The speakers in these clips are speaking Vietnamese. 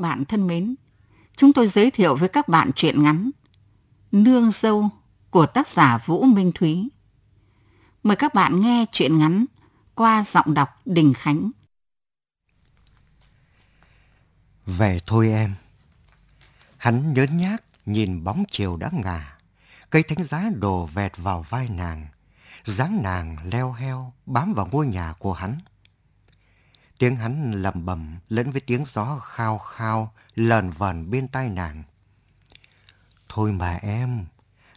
bạn thân mến, chúng tôi giới thiệu với các bạn truyện ngắn Nương dâu của tác giả Vũ Minh Thúy. Mời các bạn nghe truyện ngắn qua giọng đọc Đình Khánh. Về thôi em. Hắn nhớ nhác nhìn bóng chiều đã ngả, cây thánh giá đổ vẹt vào vai nàng, dáng nàng leo heo bám vào ngôi nhà của hắn. Tiếng hắn lầm bầm lẫn với tiếng gió khao khao lờn vờn bên tai nàng. Thôi mà em,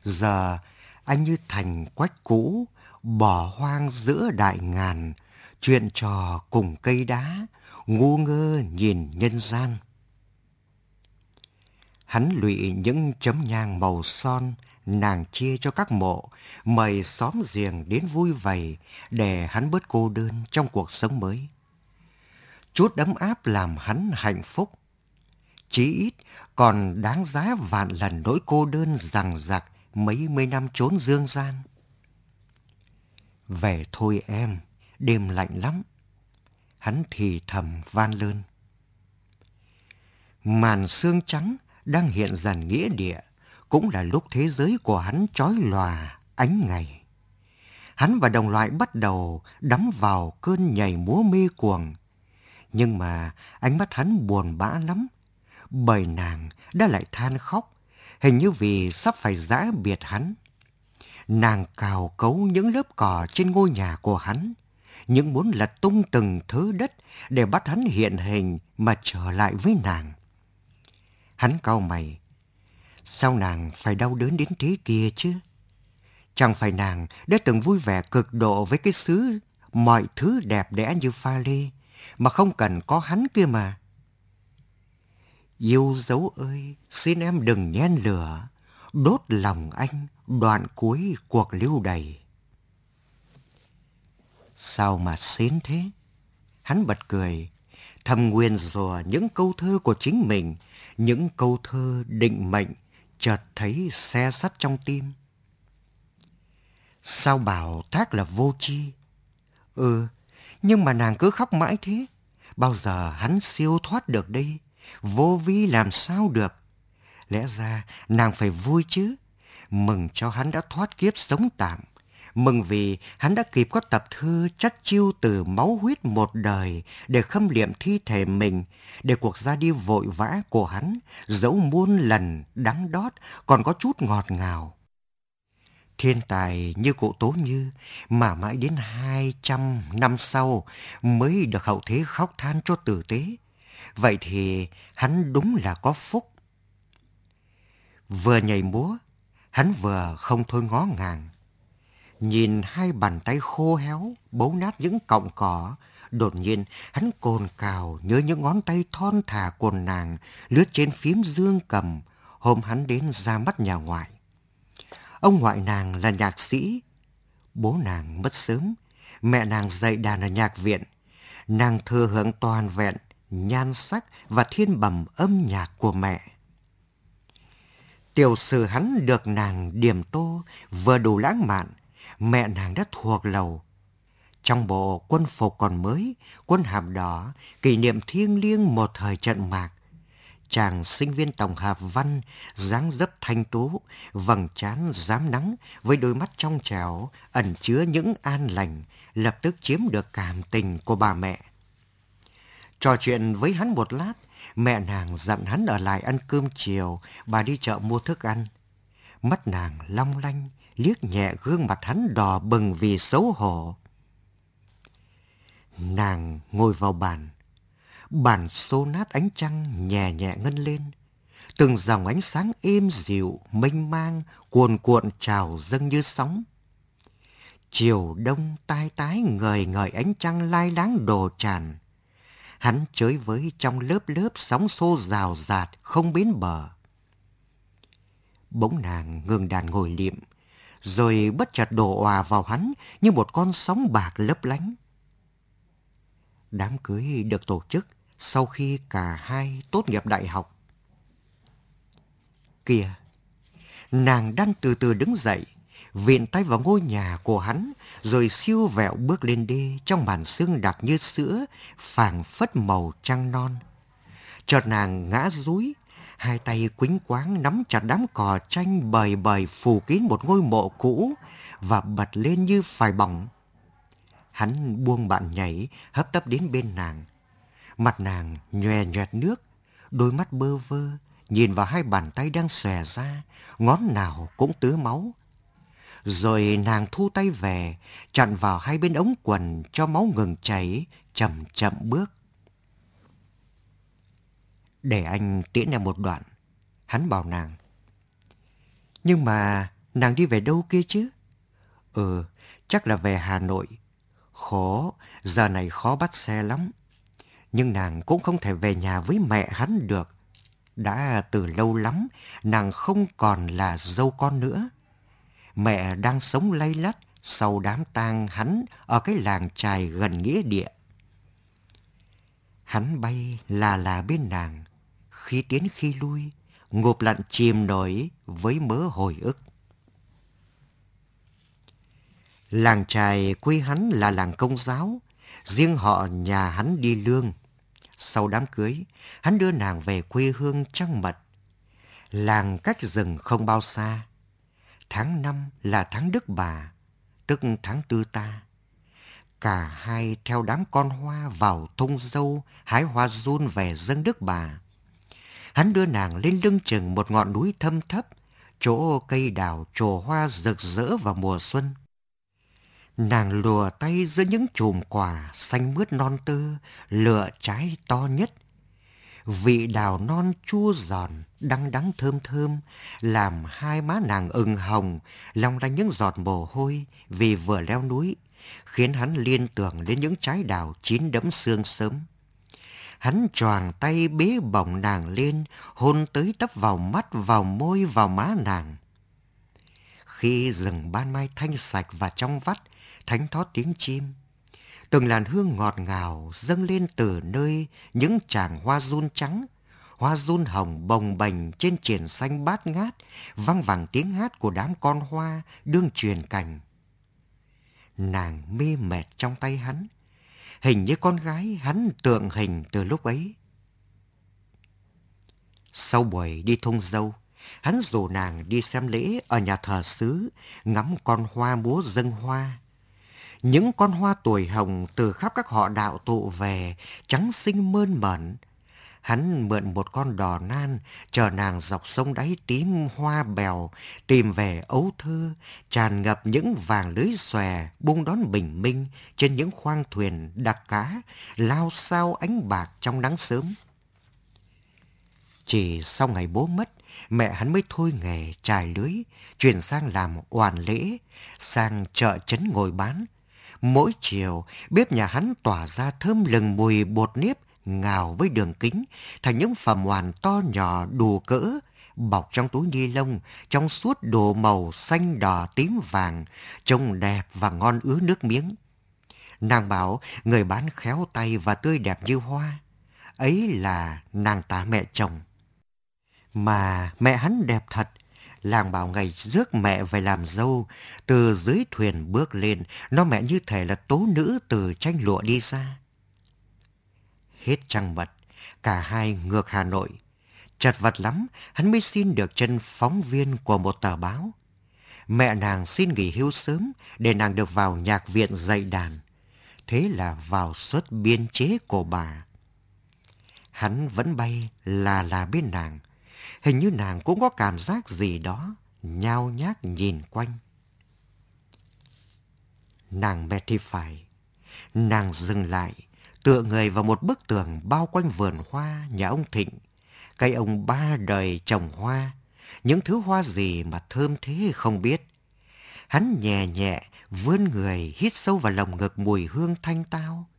giờ anh như thành quách cũ, bỏ hoang giữa đại ngàn, chuyện trò cùng cây đá, ngu ngơ nhìn nhân gian. Hắn lụy những chấm nhang màu son, nàng chia cho các mộ, mời xóm giềng đến vui vầy để hắn bớt cô đơn trong cuộc sống mới. Chút ấm áp làm hắn hạnh phúc. Chí ít còn đáng giá vạn lần nỗi cô đơn rằng giặc mấy mươi năm trốn dương gian. Về thôi em, đêm lạnh lắm. Hắn thì thầm van lơn. Màn sương trắng đang hiện dần nghĩa địa, cũng là lúc thế giới của hắn trói lòa ánh ngày. Hắn và đồng loại bắt đầu đắm vào cơn nhảy múa mê cuồng. Nhưng mà ánh mắt hắn buồn bã lắm, bởi nàng đã lại than khóc, hình như vì sắp phải giã biệt hắn. Nàng cào cấu những lớp cỏ trên ngôi nhà của hắn, những muốn lật tung từng thứ đất để bắt hắn hiện hình mà trở lại với nàng. Hắn cau mày. Sao nàng phải đau đớn đến thế kia chứ? Chẳng phải nàng đã từng vui vẻ cực độ với cái xứ mọi thứ đẹp đẽ như pha lê mà không cần có hắn kia mà. Yêu dấu ơi, xin em đừng nhen lửa, đốt lòng anh đoạn cuối cuộc lưu đầy. Sao mà xến thế? Hắn bật cười, thầm nguyên rùa những câu thơ của chính mình, những câu thơ định mệnh, chợt thấy xe sắt trong tim. Sao bảo thác là vô chi? Ừ, nhưng mà nàng cứ khóc mãi thế. Bao giờ hắn siêu thoát được đây? Vô vi làm sao được? Lẽ ra nàng phải vui chứ. Mừng cho hắn đã thoát kiếp sống tạm. Mừng vì hắn đã kịp có tập thư chắc chiêu từ máu huyết một đời để khâm liệm thi thể mình, để cuộc ra đi vội vã của hắn, dẫu muôn lần đắng đót, còn có chút ngọt ngào. Thiên tài như cụ Tố Như mà mãi đến hai trăm năm sau mới được hậu thế khóc than cho tử tế. Vậy thì hắn đúng là có phúc. Vừa nhảy múa, hắn vừa không thôi ngó ngàng. Nhìn hai bàn tay khô héo, bấu nát những cọng cỏ, đột nhiên hắn cồn cào nhớ những ngón tay thon thả của nàng lướt trên phím dương cầm hôm hắn đến ra mắt nhà ngoại. Ông ngoại nàng là nhạc sĩ, bố nàng mất sớm, mẹ nàng dạy đàn ở nhạc viện. Nàng thừa hưởng toàn vẹn, nhan sắc và thiên bẩm âm nhạc của mẹ. Tiểu sử hắn được nàng điểm tô vừa đủ lãng mạn, mẹ nàng đã thuộc lầu. Trong bộ quân phục còn mới, quân hàm đỏ, kỷ niệm thiêng liêng một thời trận mạc, chàng sinh viên tổng hợp văn, dáng dấp thanh tú, vầng trán dám nắng với đôi mắt trong trẻo, ẩn chứa những an lành, lập tức chiếm được cảm tình của bà mẹ. Trò chuyện với hắn một lát, mẹ nàng dặn hắn ở lại ăn cơm chiều, bà đi chợ mua thức ăn. Mắt nàng long lanh, liếc nhẹ gương mặt hắn đỏ bừng vì xấu hổ. Nàng ngồi vào bàn, bản xô nát ánh trăng nhẹ nhẹ ngân lên. Từng dòng ánh sáng êm dịu, mênh mang, cuồn cuộn trào dâng như sóng. Chiều đông tai tái ngời ngời ánh trăng lai láng đồ tràn. Hắn chới với trong lớp lớp sóng xô rào rạt không bến bờ. Bỗng nàng ngừng đàn ngồi liệm, rồi bất chợt đổ òa vào hắn như một con sóng bạc lấp lánh. Đám cưới được tổ chức sau khi cả hai tốt nghiệp đại học. Kìa, nàng đang từ từ đứng dậy, viện tay vào ngôi nhà của hắn, rồi siêu vẹo bước lên đê trong màn sương đặc như sữa, phảng phất màu trăng non. Chợt nàng ngã rúi, hai tay quính quáng nắm chặt đám cỏ tranh bời bời phủ kín một ngôi mộ cũ và bật lên như phải bỏng. Hắn buông bạn nhảy, hấp tấp đến bên nàng. Mặt nàng nhòe nhòe nước, đôi mắt bơ vơ, nhìn vào hai bàn tay đang xòe ra, ngón nào cũng tứa máu. Rồi nàng thu tay về, chặn vào hai bên ống quần cho máu ngừng chảy, chậm chậm bước. Để anh tiễn em một đoạn, hắn bảo nàng. Nhưng mà nàng đi về đâu kia chứ? Ừ, chắc là về Hà Nội. Khó, giờ này khó bắt xe lắm. Nhưng nàng cũng không thể về nhà với mẹ hắn được. Đã từ lâu lắm, nàng không còn là dâu con nữa. Mẹ đang sống lay lắt sau đám tang hắn ở cái làng trài gần nghĩa địa. Hắn bay là là bên nàng, khi tiến khi lui, ngộp lặn chìm nổi với mớ hồi ức. Làng trài quê hắn là làng công giáo, riêng họ nhà hắn đi lương. Sau đám cưới, hắn đưa nàng về quê hương trăng mật. Làng cách rừng không bao xa. Tháng năm là tháng Đức Bà, tức tháng tư ta. Cả hai theo đám con hoa vào thung dâu hái hoa run về dân Đức Bà. Hắn đưa nàng lên lưng chừng một ngọn núi thâm thấp, chỗ cây đào trồ hoa rực rỡ vào mùa xuân. Nàng lùa tay giữa những chùm quả xanh mướt non tơ, lựa trái to nhất. Vị đào non chua giòn, đắng đắng thơm thơm, làm hai má nàng ửng hồng, long lanh những giọt mồ hôi vì vừa leo núi, khiến hắn liên tưởng đến những trái đào chín đẫm sương sớm. Hắn choàng tay bế bổng nàng lên, hôn tới tấp vào mắt, vào môi, vào má nàng. Khi rừng ban mai thanh sạch và trong vắt, thánh thót tiếng chim. Từng làn hương ngọt ngào dâng lên từ nơi những tràng hoa run trắng, hoa run hồng bồng bềnh trên triển xanh bát ngát, văng vẳng tiếng hát của đám con hoa đương truyền cành. Nàng mê mệt trong tay hắn, hình như con gái hắn tượng hình từ lúc ấy. Sau buổi đi thung dâu, hắn rủ nàng đi xem lễ ở nhà thờ xứ, ngắm con hoa múa dâng hoa. Những con hoa tuổi hồng từ khắp các họ đạo tụ về, trắng xinh mơn mởn. Hắn mượn một con đò nan, chờ nàng dọc sông đáy tím hoa bèo, tìm về ấu thơ, tràn ngập những vàng lưới xòe, buông đón bình minh trên những khoang thuyền đặc cá, lao sao ánh bạc trong nắng sớm. Chỉ sau ngày bố mất, mẹ hắn mới thôi nghề trải lưới, chuyển sang làm oàn lễ, sang chợ trấn ngồi bán, Mỗi chiều, bếp nhà hắn tỏa ra thơm lừng mùi bột nếp ngào với đường kính, thành những phẩm hoàn to nhỏ đủ cỡ, bọc trong túi ni lông, trong suốt đồ màu xanh đỏ tím vàng, trông đẹp và ngon ứa nước miếng. Nàng bảo người bán khéo tay và tươi đẹp như hoa. Ấy là nàng tá mẹ chồng. Mà mẹ hắn đẹp thật, Làng bảo ngày rước mẹ về làm dâu, từ dưới thuyền bước lên, nó mẹ như thể là tố nữ từ tranh lụa đi ra. Hết trăng mật, cả hai ngược Hà Nội. Chật vật lắm, hắn mới xin được chân phóng viên của một tờ báo. Mẹ nàng xin nghỉ hưu sớm để nàng được vào nhạc viện dạy đàn. Thế là vào suất biên chế của bà. Hắn vẫn bay là là bên nàng Hình như nàng cũng có cảm giác gì đó, nhao nhác nhìn quanh. Nàng mệt thì phải. Nàng dừng lại, tựa người vào một bức tường bao quanh vườn hoa nhà ông Thịnh. Cây ông ba đời trồng hoa, những thứ hoa gì mà thơm thế không biết. Hắn nhẹ nhẹ vươn người hít sâu vào lồng ngực mùi hương thanh tao.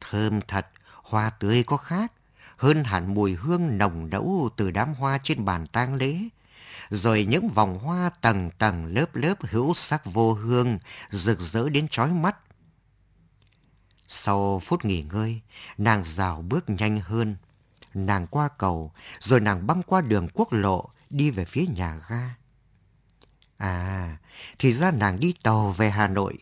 Thơm thật, hoa tươi có khác, hơn hẳn mùi hương nồng nẫu từ đám hoa trên bàn tang lễ. Rồi những vòng hoa tầng tầng lớp lớp hữu sắc vô hương, rực rỡ đến chói mắt. Sau phút nghỉ ngơi, nàng rào bước nhanh hơn. Nàng qua cầu, rồi nàng băng qua đường quốc lộ, đi về phía nhà ga. À, thì ra nàng đi tàu về Hà Nội.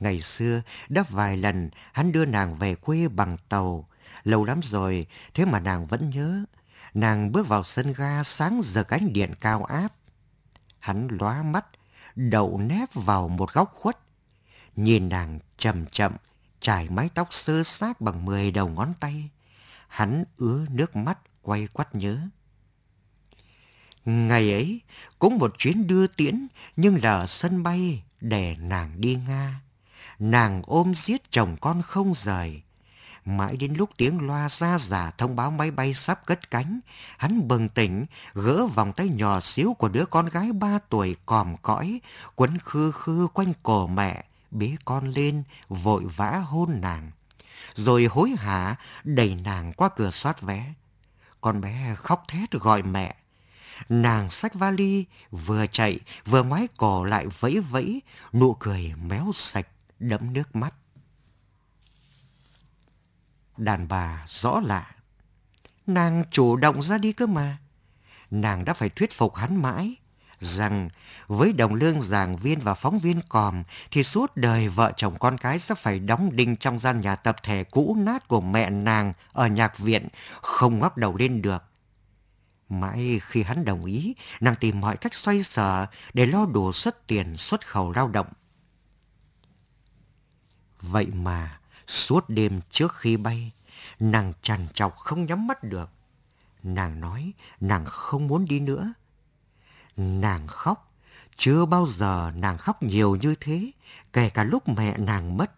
Ngày xưa, đã vài lần hắn đưa nàng về quê bằng tàu, Lâu lắm rồi, thế mà nàng vẫn nhớ. Nàng bước vào sân ga sáng giờ cánh điện cao áp. Hắn lóa mắt, đậu nép vào một góc khuất. Nhìn nàng chậm chậm, trải mái tóc sơ sát bằng mười đầu ngón tay. Hắn ứa nước mắt quay quắt nhớ. Ngày ấy, cũng một chuyến đưa tiễn, nhưng là ở sân bay để nàng đi Nga. Nàng ôm giết chồng con không rời. Mãi đến lúc tiếng loa ra giả thông báo máy bay sắp cất cánh, hắn bừng tỉnh, gỡ vòng tay nhỏ xíu của đứa con gái ba tuổi còm cõi, quấn khư khư quanh cổ mẹ, bế con lên, vội vã hôn nàng. Rồi hối hả đẩy nàng qua cửa soát vé. Con bé khóc thét gọi mẹ. Nàng xách vali, vừa chạy, vừa ngoái cổ lại vẫy vẫy, nụ cười méo sạch, đẫm nước mắt. Đàn bà rõ lạ. Nàng chủ động ra đi cơ mà. Nàng đã phải thuyết phục hắn mãi rằng với đồng lương giảng viên và phóng viên còm thì suốt đời vợ chồng con cái sẽ phải đóng đinh trong gian nhà tập thể cũ nát của mẹ nàng ở nhạc viện, không ngóc đầu lên được. Mãi khi hắn đồng ý, nàng tìm mọi cách xoay sở để lo đủ xuất tiền xuất khẩu lao động. Vậy mà, suốt đêm trước khi bay, nàng trằn trọc không nhắm mắt được. Nàng nói nàng không muốn đi nữa. Nàng khóc, chưa bao giờ nàng khóc nhiều như thế, kể cả lúc mẹ nàng mất.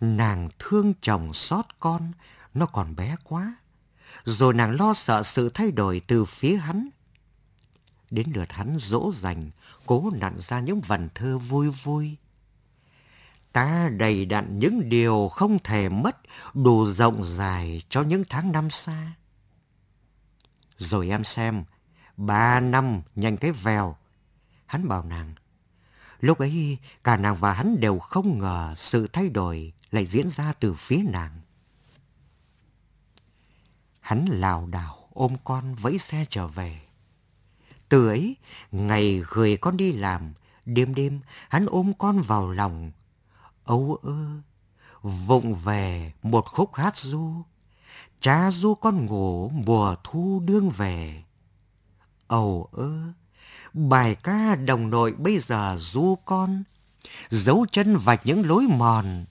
Nàng thương chồng xót con, nó còn bé quá. Rồi nàng lo sợ sự thay đổi từ phía hắn. Đến lượt hắn dỗ dành, cố nặn ra những vần thơ vui vui. Ta đầy đặn những điều không thể mất, đủ rộng dài cho những tháng năm xa. Rồi em xem, ba năm nhanh cái vèo. Hắn bảo nàng. Lúc ấy, cả nàng và hắn đều không ngờ sự thay đổi lại diễn ra từ phía nàng. Hắn lào đảo ôm con vẫy xe trở về. Từ ấy, ngày gửi con đi làm, đêm đêm hắn ôm con vào lòng. Âu ơ, vụng về một khúc hát du. Cha du con ngủ mùa thu đương về. Ầu ơ, bài ca đồng nội bây giờ du con, dấu chân vạch những lối mòn,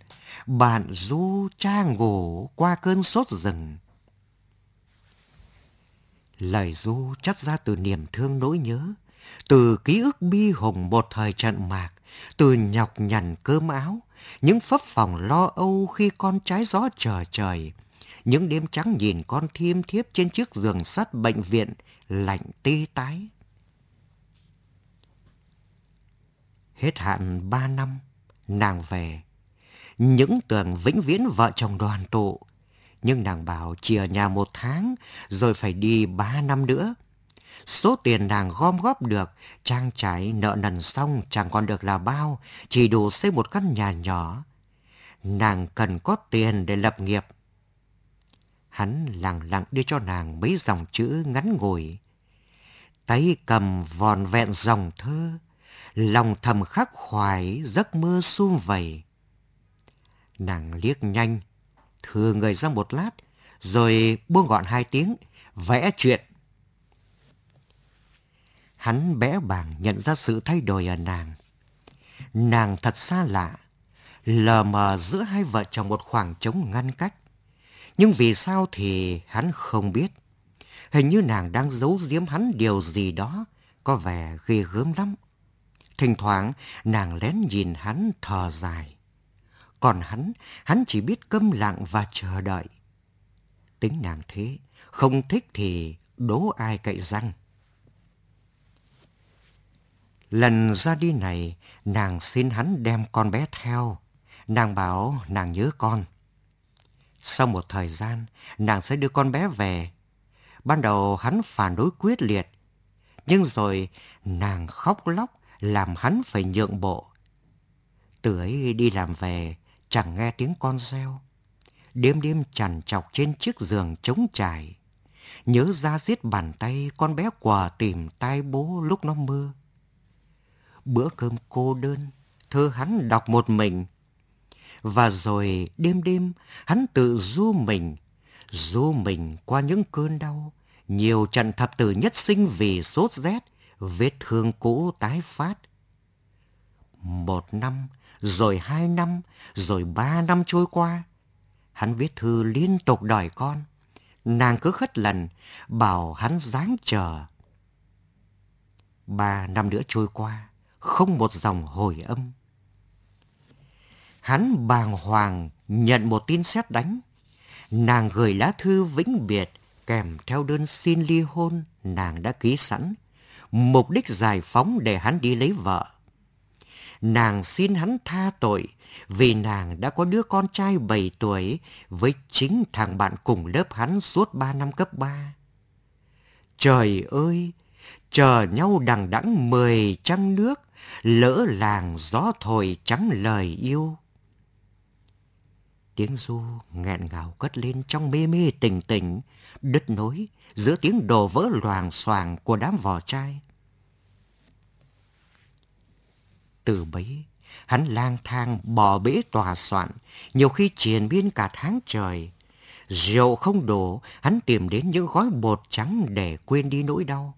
bạn du cha ngủ qua cơn sốt rừng. Lời du chắc ra từ niềm thương nỗi nhớ, từ ký ức bi hùng một thời trận mạc, từ nhọc nhằn cơm áo, những phấp phòng lo âu khi con trái gió chờ trời, những đêm trắng nhìn con thiêm thiếp trên chiếc giường sắt bệnh viện, lạnh tê tái. Hết hạn ba năm, nàng về. Những tưởng vĩnh viễn vợ chồng đoàn tụ. Nhưng nàng bảo chỉ ở nhà một tháng, rồi phải đi ba năm nữa. Số tiền nàng gom góp được, trang trải nợ nần xong chẳng còn được là bao, chỉ đủ xây một căn nhà nhỏ. Nàng cần có tiền để lập nghiệp. Hắn lặng lặng đưa cho nàng mấy dòng chữ ngắn ngủi. Tay cầm vòn vẹn dòng thơ, lòng thầm khắc khoải giấc mơ sum vầy. Nàng liếc nhanh, thừa người ra một lát, rồi buông gọn hai tiếng, vẽ chuyện. Hắn bẽ bàng nhận ra sự thay đổi ở nàng. Nàng thật xa lạ, lờ mờ giữa hai vợ chồng một khoảng trống ngăn cách. Nhưng vì sao thì hắn không biết. Hình như nàng đang giấu giếm hắn điều gì đó, có vẻ ghê gớm lắm. Thỉnh thoảng nàng lén nhìn hắn thở dài. Còn hắn, hắn chỉ biết câm lặng và chờ đợi. Tính nàng thế, không thích thì đố ai cậy răng. Lần ra đi này, nàng xin hắn đem con bé theo. Nàng bảo nàng nhớ con. Sau một thời gian, nàng sẽ đưa con bé về. Ban đầu hắn phản đối quyết liệt, nhưng rồi nàng khóc lóc làm hắn phải nhượng bộ. Từ ấy đi làm về, chẳng nghe tiếng con reo. Đêm đêm chằn chọc trên chiếc giường trống trải. Nhớ ra giết bàn tay con bé quà tìm tai bố lúc nó mưa. Bữa cơm cô đơn, thơ hắn đọc một mình và rồi đêm đêm hắn tự du mình, du mình qua những cơn đau, nhiều trận thập tử nhất sinh vì sốt rét, vết thương cũ tái phát. Một năm, rồi hai năm, rồi ba năm trôi qua. Hắn viết thư liên tục đòi con. Nàng cứ khất lần, bảo hắn dáng chờ. Ba năm nữa trôi qua, không một dòng hồi âm. Hắn bàng hoàng nhận một tin xét đánh. Nàng gửi lá thư vĩnh biệt kèm theo đơn xin ly hôn nàng đã ký sẵn. Mục đích giải phóng để hắn đi lấy vợ. Nàng xin hắn tha tội vì nàng đã có đứa con trai 7 tuổi với chính thằng bạn cùng lớp hắn suốt 3 năm cấp 3. Trời ơi, chờ nhau đằng đẵng mười trăng nước, lỡ làng gió thổi trắng lời yêu. Tiếng du nghẹn ngào cất lên trong mê mê tình tình, đứt nối giữa tiếng đồ vỡ loàng xoàng của đám vỏ chai. Từ bấy, hắn lang thang bỏ bể tòa soạn, nhiều khi triền biên cả tháng trời. Rượu không đổ, hắn tìm đến những gói bột trắng để quên đi nỗi đau.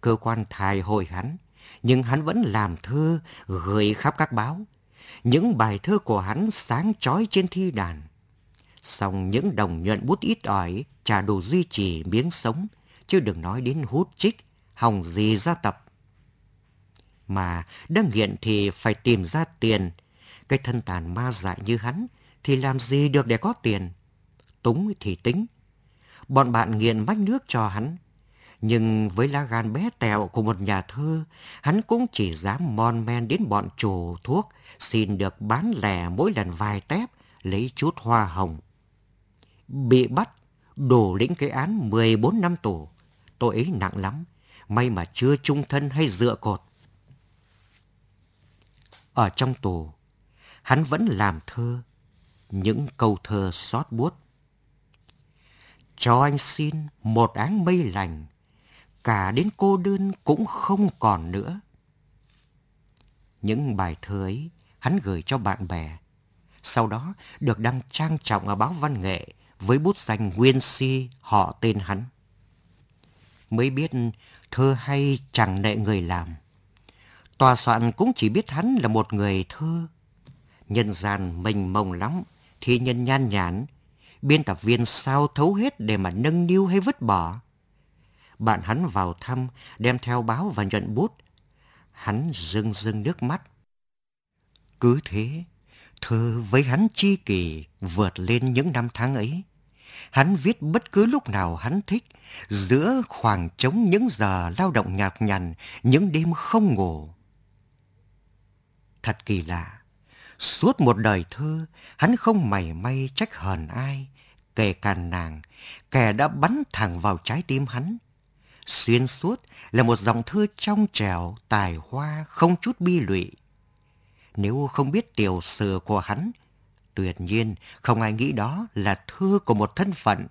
Cơ quan thài hồi hắn, nhưng hắn vẫn làm thơ gửi khắp các báo. Những bài thơ của hắn sáng chói trên thi đàn. song những đồng nhuận bút ít ỏi chả đủ duy trì miếng sống, chứ đừng nói đến hút trích, hòng gì ra tập. Mà đang nghiện thì phải tìm ra tiền. Cái thân tàn ma dại như hắn thì làm gì được để có tiền. Túng thì tính. Bọn bạn nghiện mách nước cho hắn. Nhưng với lá gan bé tẹo của một nhà thơ, hắn cũng chỉ dám mon men đến bọn chủ thuốc, xin được bán lẻ mỗi lần vài tép, lấy chút hoa hồng. Bị bắt, đổ lĩnh cái án 14 năm tù. Tội ấy nặng lắm, may mà chưa trung thân hay dựa cột. Ở trong tù, hắn vẫn làm thơ, những câu thơ xót buốt. Cho anh xin một áng mây lành, cả đến cô đơn cũng không còn nữa. Những bài thơ ấy hắn gửi cho bạn bè, sau đó được đăng trang trọng ở báo văn nghệ với bút danh Nguyên Si họ tên hắn. Mới biết thơ hay chẳng nệ người làm. Tòa soạn cũng chỉ biết hắn là một người thơ. Nhân gian mình mông lắm, thi nhân nhan nhản. Biên tập viên sao thấu hết để mà nâng niu hay vứt bỏ. Bạn hắn vào thăm, đem theo báo và nhận bút. Hắn rưng rưng nước mắt. Cứ thế, thơ với hắn chi kỳ vượt lên những năm tháng ấy. Hắn viết bất cứ lúc nào hắn thích, giữa khoảng trống những giờ lao động nhạt nhằn, những đêm không ngủ. Thật kỳ lạ, suốt một đời thơ, hắn không mảy may trách hờn ai, kể cả nàng, kẻ đã bắn thẳng vào trái tim hắn. Xuyên suốt là một dòng thơ trong trẻo, tài hoa, không chút bi lụy. Nếu không biết tiểu sử của hắn, tuyệt nhiên không ai nghĩ đó là thơ của một thân phận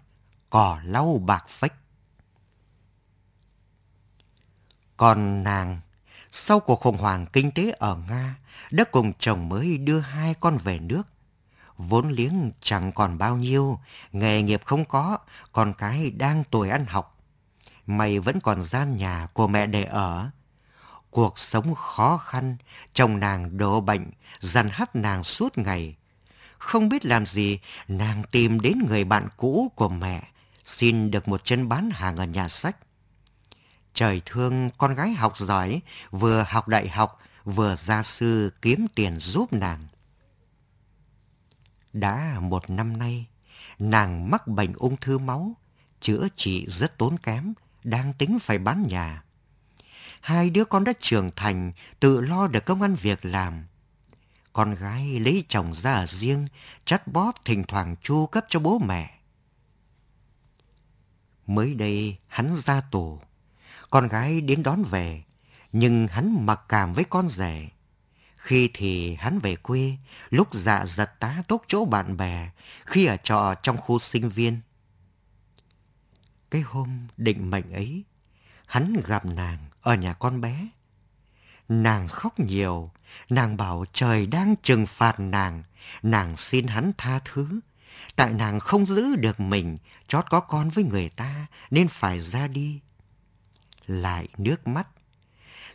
cỏ lau bạc phách. Còn nàng, sau cuộc khủng hoảng kinh tế ở Nga, đã cùng chồng mới đưa hai con về nước. Vốn liếng chẳng còn bao nhiêu, nghề nghiệp không có, con cái đang tuổi ăn học. Mày vẫn còn gian nhà của mẹ để ở. Cuộc sống khó khăn, chồng nàng đổ bệnh, dằn hắt nàng suốt ngày. Không biết làm gì, nàng tìm đến người bạn cũ của mẹ, xin được một chân bán hàng ở nhà sách. Trời thương con gái học giỏi, vừa học đại học, vừa gia sư kiếm tiền giúp nàng. Đã một năm nay, nàng mắc bệnh ung thư máu, chữa trị rất tốn kém, đang tính phải bán nhà. Hai đứa con đã trưởng thành, tự lo được công ăn việc làm. Con gái lấy chồng ra ở riêng, chắt bóp thỉnh thoảng chu cấp cho bố mẹ. Mới đây hắn ra tù, con gái đến đón về, nhưng hắn mặc cảm với con rể. Khi thì hắn về quê, lúc dạ giật tá túc chỗ bạn bè, khi ở trọ trong khu sinh viên. Cái hôm định mệnh ấy, hắn gặp nàng ở nhà con bé. Nàng khóc nhiều, nàng bảo trời đang trừng phạt nàng, nàng xin hắn tha thứ, Tại nàng không giữ được mình, chót có con với người ta nên phải ra đi. Lại nước mắt.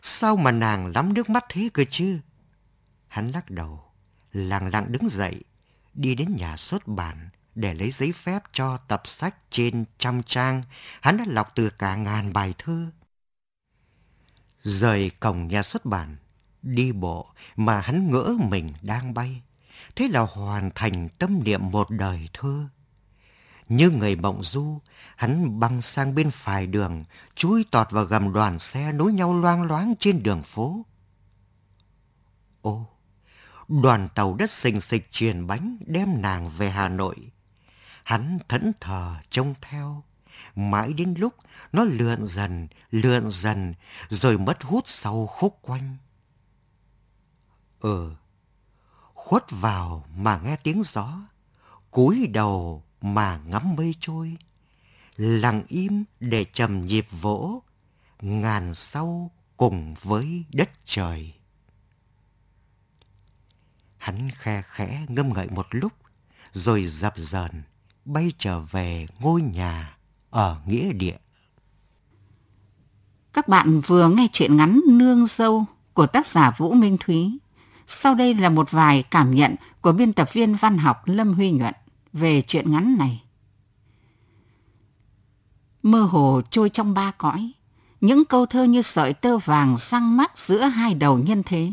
Sao mà nàng lắm nước mắt thế cơ chứ? Hắn lắc đầu, lặng lặng đứng dậy, đi đến nhà xuất bản để lấy giấy phép cho tập sách trên trăm trang. Hắn đã lọc từ cả ngàn bài thơ. Rời cổng nhà xuất bản, đi bộ mà hắn ngỡ mình đang bay. Thế là hoàn thành tâm niệm một đời thơ. Như người bỗng du, hắn băng sang bên phải đường, chui tọt vào gầm đoàn xe nối nhau loang loáng trên đường phố. Ô, đoàn tàu đất xình xịch truyền bánh đem nàng về Hà Nội. Hắn thẫn thờ trông theo, mãi đến lúc nó lượn dần, lượn dần, rồi mất hút sau khúc quanh. Ừ, khuất vào mà nghe tiếng gió, cúi đầu mà ngắm mây trôi, lặng im để trầm nhịp vỗ, ngàn sau cùng với đất trời. Hắn khe khẽ ngâm ngậy một lúc, rồi dập dờn bay trở về ngôi nhà ở nghĩa địa. Các bạn vừa nghe chuyện ngắn Nương Dâu của tác giả Vũ Minh Thúy. Sau đây là một vài cảm nhận của biên tập viên văn học Lâm Huy Nhuận về chuyện ngắn này. Mơ hồ trôi trong ba cõi, những câu thơ như sợi tơ vàng răng mắc giữa hai đầu nhân thế.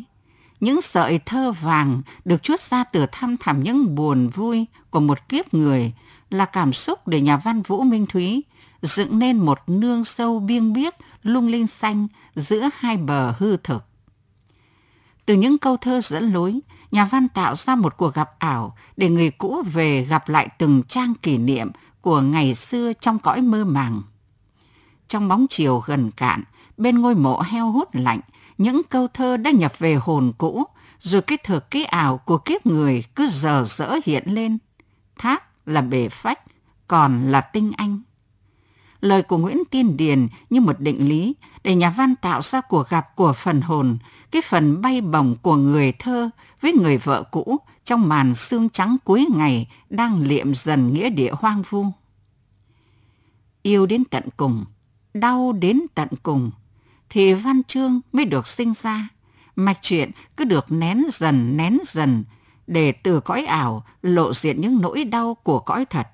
Những sợi thơ vàng được chuốt ra từ thăm thẳm những buồn vui của một kiếp người là cảm xúc để nhà văn Vũ Minh Thúy dựng nên một nương sâu biêng biếc lung linh xanh giữa hai bờ hư thực. Từ những câu thơ dẫn lối, nhà văn tạo ra một cuộc gặp ảo để người cũ về gặp lại từng trang kỷ niệm của ngày xưa trong cõi mơ màng. Trong bóng chiều gần cạn, bên ngôi mộ heo hút lạnh, những câu thơ đã nhập về hồn cũ, rồi cái thực cái ảo của kiếp người cứ giờ dở hiện lên. Thác là bề phách, còn là tinh anh. Lời của Nguyễn Tiên Điền như một định lý để nhà văn tạo ra cuộc gặp của phần hồn, cái phần bay bổng của người thơ với người vợ cũ trong màn sương trắng cuối ngày đang liệm dần nghĩa địa hoang vu. Yêu đến tận cùng, đau đến tận cùng, thì văn chương mới được sinh ra. Mạch chuyện cứ được nén dần nén dần, để từ cõi ảo lộ diện những nỗi đau của cõi thật.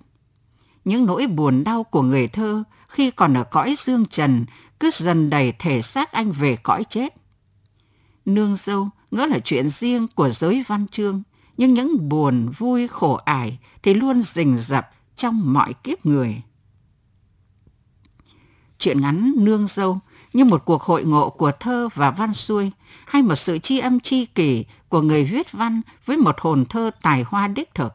Những nỗi buồn đau của người thơ khi còn ở cõi dương trần cứ dần đẩy thể xác anh về cõi chết. Nương dâu ngỡ là chuyện riêng của giới văn chương, nhưng những buồn, vui, khổ ải thì luôn rình rập trong mọi kiếp người. Chuyện ngắn Nương dâu như một cuộc hội ngộ của thơ và văn xuôi hay một sự tri âm tri kỷ của người viết văn với một hồn thơ tài hoa đích thực.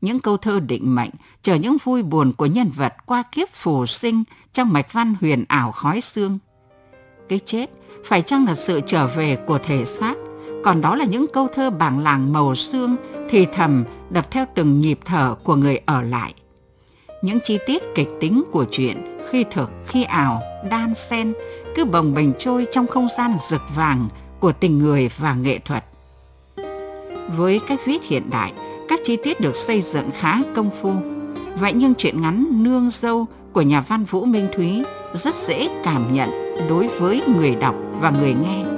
Những câu thơ định mệnh chờ những vui buồn của nhân vật qua kiếp phù sinh trong mạch văn huyền ảo khói xương. Cái chết phải chăng là sự trở về của thể xác, còn đó là những câu thơ bảng làng màu xương thì thầm đập theo từng nhịp thở của người ở lại. Những chi tiết kịch tính của chuyện khi thực khi ảo đan xen cứ bồng bềnh trôi trong không gian rực vàng của tình người và nghệ thuật. Với cách viết hiện đại, các chi tiết được xây dựng khá công phu. Vậy nhưng chuyện ngắn Nương dâu của nhà văn Vũ Minh Thúy rất dễ cảm nhận đối với người đọc và người nghe.